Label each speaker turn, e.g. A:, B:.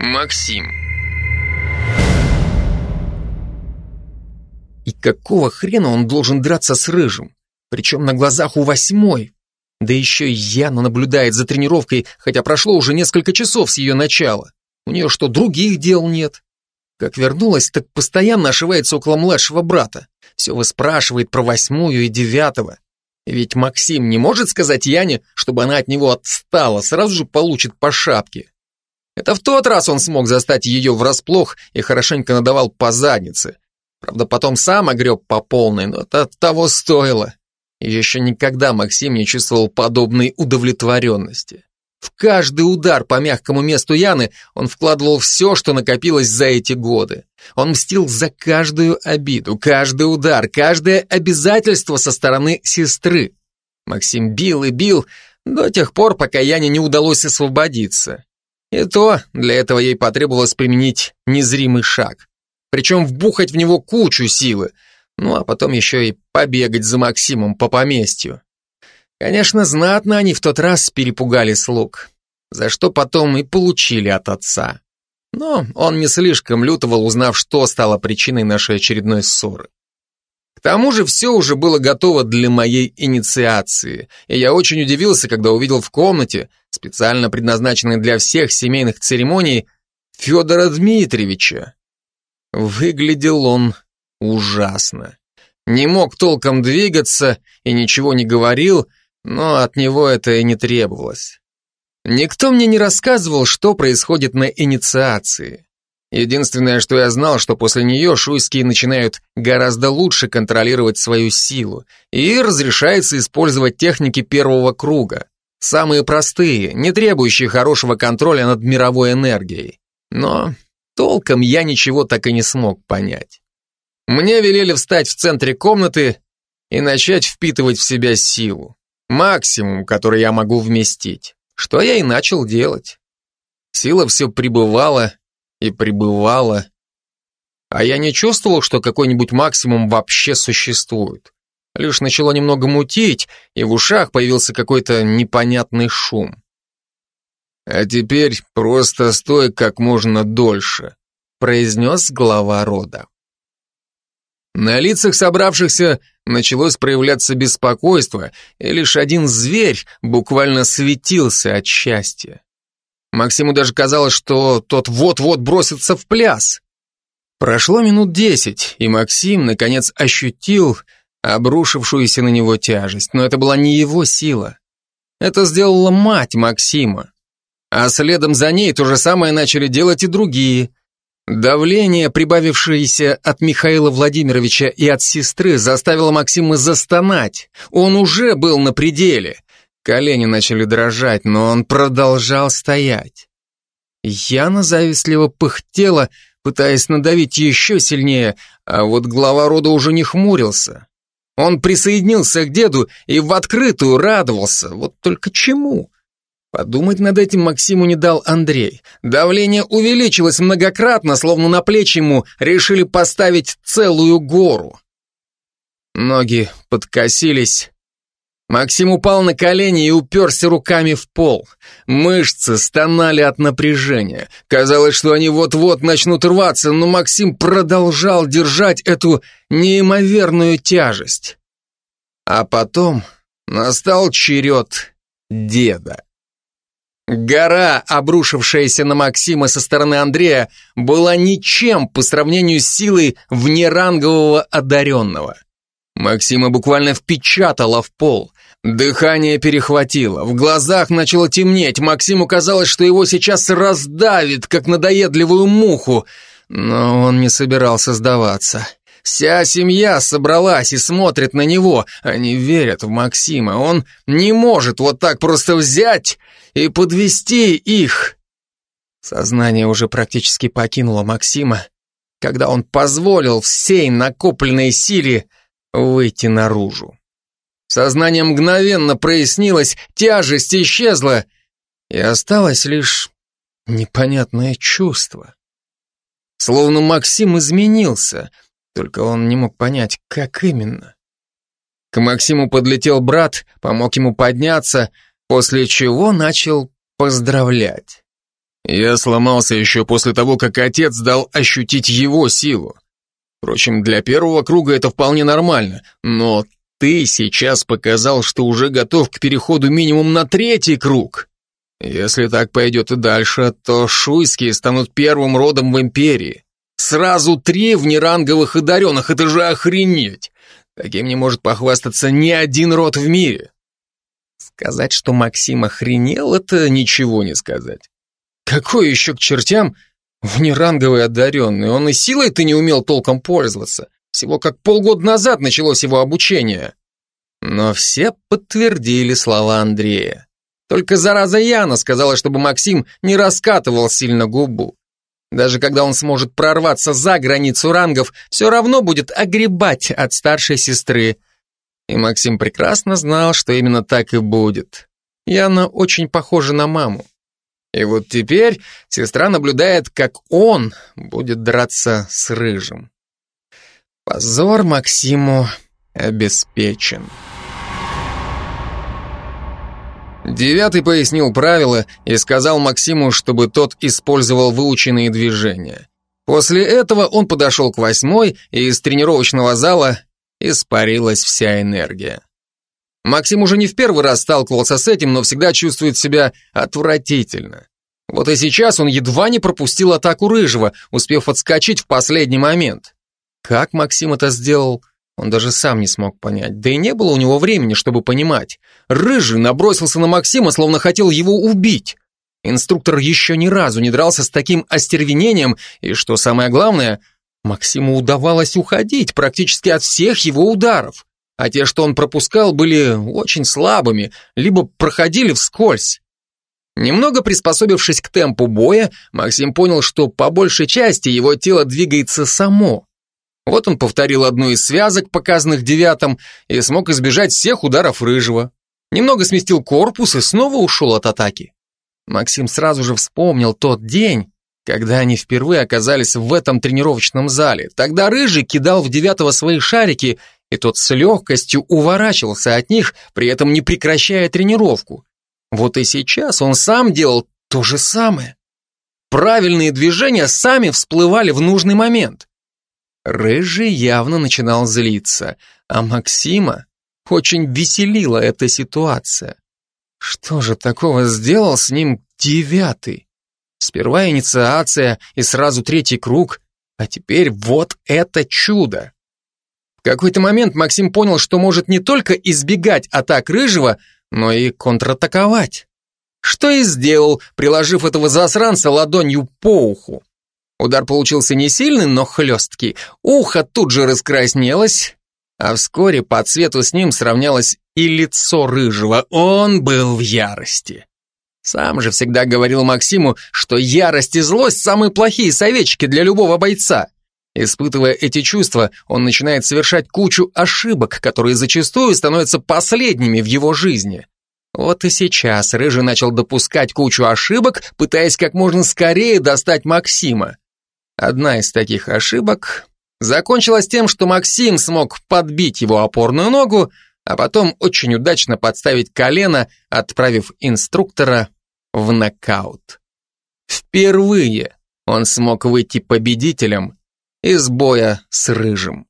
A: Максим. И какого хрена он должен драться с Рыжим? Причем на глазах у восьмой. Да еще и Яна наблюдает за тренировкой, хотя прошло уже несколько часов с ее начала. У нее что, других дел нет? Как вернулась, так постоянно ошивается около младшего брата. Все выспрашивает про восьмую и девятого. Ведь Максим не может сказать Яне, чтобы она от него отстала, сразу же получит по шапке. Это в тот раз он смог застать ее врасплох и хорошенько надавал по заднице. Правда, потом сам огреб по полной, но это того стоило. Еще никогда Максим не чувствовал подобной удовлетворенности. В каждый удар по мягкому месту Яны он вкладывал все, что накопилось за эти годы. Он мстил за каждую обиду, каждый удар, каждое обязательство со стороны сестры. Максим бил и бил до тех пор, пока Яне не удалось освободиться. И то для этого ей потребовалось применить незримый шаг. Причем вбухать в него кучу силы, ну а потом еще и побегать за Максимом по поместью. Конечно, знатно они в тот раз перепугали слуг, за что потом и получили от отца. Но он не слишком лютовал, узнав, что стало причиной нашей очередной ссоры. К тому же все уже было готово для моей инициации, и я очень удивился, когда увидел в комнате, специально предназначенной для всех семейных церемоний, Федора Дмитриевича. Выглядел он ужасно. Не мог толком двигаться и ничего не говорил, но от него это и не требовалось. Никто мне не рассказывал, что происходит на инициации. Единственное, что я знал, что после нее шуйские начинают гораздо лучше контролировать свою силу, и разрешается использовать техники первого круга. Самые простые, не требующие хорошего контроля над мировой энергией. Но толком я ничего так и не смог понять. Мне велели встать в центре комнаты и начать впитывать в себя силу. Максимум, который я могу вместить. Что я и начал делать. Сила все пребывала и пребывала. А я не чувствовал, что какой-нибудь максимум вообще существует. Лишь начало немного мутить, и в ушах появился какой-то непонятный шум. «А теперь просто стой как можно дольше», произнес глава рода. На лицах собравшихся началось проявляться беспокойство, и лишь один зверь буквально светился от счастья. Максиму даже казалось, что тот вот-вот бросится в пляс. Прошло минут десять, и Максим, наконец, ощутил обрушившуюся на него тяжесть, но это была не его сила. Это сделала мать Максима. А следом за ней то же самое начали делать и другие, Давление, прибавившееся от Михаила Владимировича и от сестры, заставило Максима застонать. Он уже был на пределе. Колени начали дрожать, но он продолжал стоять. Яна завистливо пыхтела, пытаясь надавить еще сильнее, а вот глава рода уже не хмурился. Он присоединился к деду и в открытую радовался. Вот только чему? Подумать над этим Максиму не дал Андрей. Давление увеличилось многократно, словно на плечи ему решили поставить целую гору. Ноги подкосились. Максим упал на колени и уперся руками в пол. Мышцы стонали от напряжения. Казалось, что они вот-вот начнут рваться, но Максим продолжал держать эту неимоверную тяжесть. А потом настал черед деда. Гора, обрушившаяся на Максима со стороны Андрея, была ничем по сравнению с силой внерангового одаренного. Максима буквально впечатала в пол. Дыхание перехватило, в глазах начало темнеть, Максиму казалось, что его сейчас раздавит, как надоедливую муху, но он не собирался сдаваться. Вся семья собралась и смотрит на него. Они верят в Максима. Он не может вот так просто взять и подвести их. Сознание уже практически покинуло Максима, когда он позволил всей накопленной силе выйти наружу. Сознание мгновенно прояснилось, тяжесть исчезла, и осталось лишь непонятное чувство. Словно Максим изменился — только он не мог понять, как именно. К Максиму подлетел брат, помог ему подняться, после чего начал поздравлять. Я сломался еще после того, как отец дал ощутить его силу. Впрочем, для первого круга это вполне нормально, но ты сейчас показал, что уже готов к переходу минимум на третий круг. Если так пойдет и дальше, то шуйские станут первым родом в империи. Сразу три внеранговых одаренных, это же охренеть! Таким не может похвастаться ни один род в мире. Сказать, что Максим охренел, это ничего не сказать. Какой еще к чертям внеранговый одаренный? Он и силой-то не умел толком пользоваться. Всего как полгода назад началось его обучение. Но все подтвердили слова Андрея. Только зараза Яна сказала, чтобы Максим не раскатывал сильно губу. Даже когда он сможет прорваться за границу рангов, все равно будет огребать от старшей сестры. И Максим прекрасно знал, что именно так и будет. Яна очень похожа на маму. И вот теперь сестра наблюдает, как он будет драться с Рыжим. Позор Максиму обеспечен. Девятый пояснил правила и сказал Максиму, чтобы тот использовал выученные движения. После этого он подошел к восьмой, и из тренировочного зала испарилась вся энергия. Максим уже не в первый раз сталкивался с этим, но всегда чувствует себя отвратительно. Вот и сейчас он едва не пропустил атаку Рыжего, успев отскочить в последний момент. Как Максим это сделал, он даже сам не смог понять, да и не было у него времени, чтобы понимать. Рыжий набросился на Максима, словно хотел его убить. Инструктор еще ни разу не дрался с таким остервенением, и, что самое главное, Максиму удавалось уходить практически от всех его ударов, а те, что он пропускал, были очень слабыми, либо проходили вскользь. Немного приспособившись к темпу боя, Максим понял, что по большей части его тело двигается само. Вот он повторил одну из связок, показанных девятым, и смог избежать всех ударов рыжего. Немного сместил корпус и снова ушел от атаки. Максим сразу же вспомнил тот день, когда они впервые оказались в этом тренировочном зале. Тогда рыжий кидал в девятого свои шарики, и тот с легкостью уворачивался от них, при этом не прекращая тренировку. Вот и сейчас он сам делал то же самое. Правильные движения сами всплывали в нужный момент. Рыжий явно начинал злиться, а Максима очень веселила эта ситуация. Что же такого сделал с ним девятый? Сперва инициация и сразу третий круг, а теперь вот это чудо. В какой-то момент Максим понял, что может не только избегать атак Рыжего, но и контратаковать. Что и сделал, приложив этого засранца ладонью по уху. Удар получился не сильный, но хлесткий. Ухо тут же раскраснелось, а вскоре по цвету с ним сравнялось и лицо рыжего. Он был в ярости. Сам же всегда говорил Максиму, что ярость и злость – самые плохие советчики для любого бойца. Испытывая эти чувства, он начинает совершать кучу ошибок, которые зачастую становятся последними в его жизни. Вот и сейчас Рыжий начал допускать кучу ошибок, пытаясь как можно скорее достать Максима. Одна из таких ошибок закончилась тем, что Максим смог подбить его опорную ногу, а потом очень удачно подставить колено, отправив инструктора в нокаут. Впервые он смог выйти победителем из боя с Рыжим.